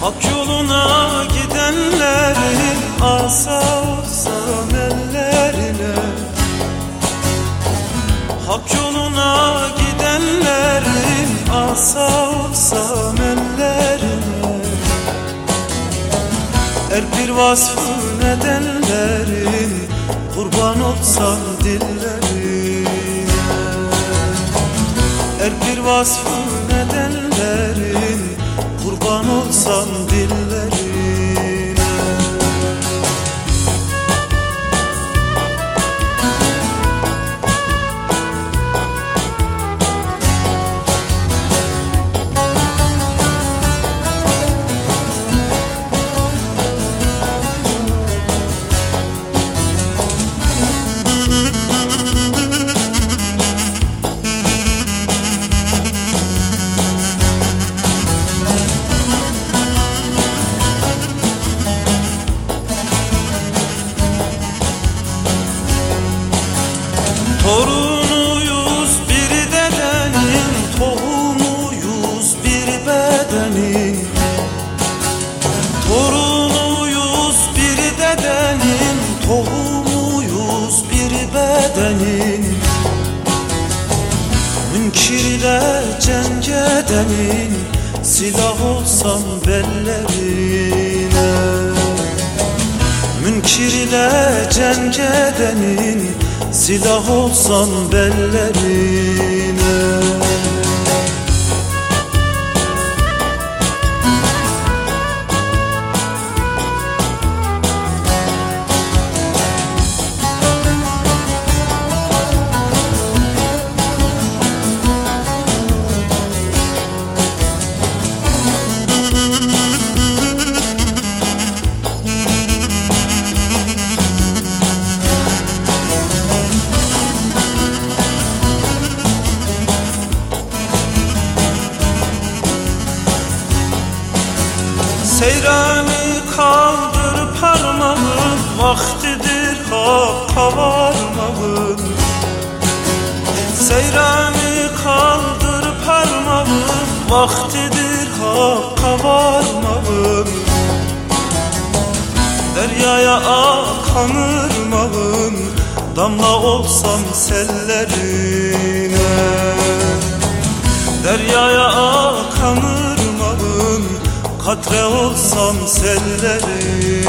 Hak yoluna gidenlerin asa olsam ellerine. Hak yoluna gidenlerin asa olsam ellerine. Er bir vasfı nedenlerin kurban olsam dillerine. Er bir vasfı olsam bedenin Torunuyuz bir dedenin Tohumuyuz bir bedenin. Münkir ile cengedenin Silah olsam bellerine. Münkir ile cengedenin Silah olsam bellerine Seyrani kaldır parmağın Vaktidir hakka varmağın Seyrani kaldır parmağın Vaktidir hakka varmağın Deryaya akan ırmağın Damla olsam sellerine. Deryaya akan Katre olsam sellerine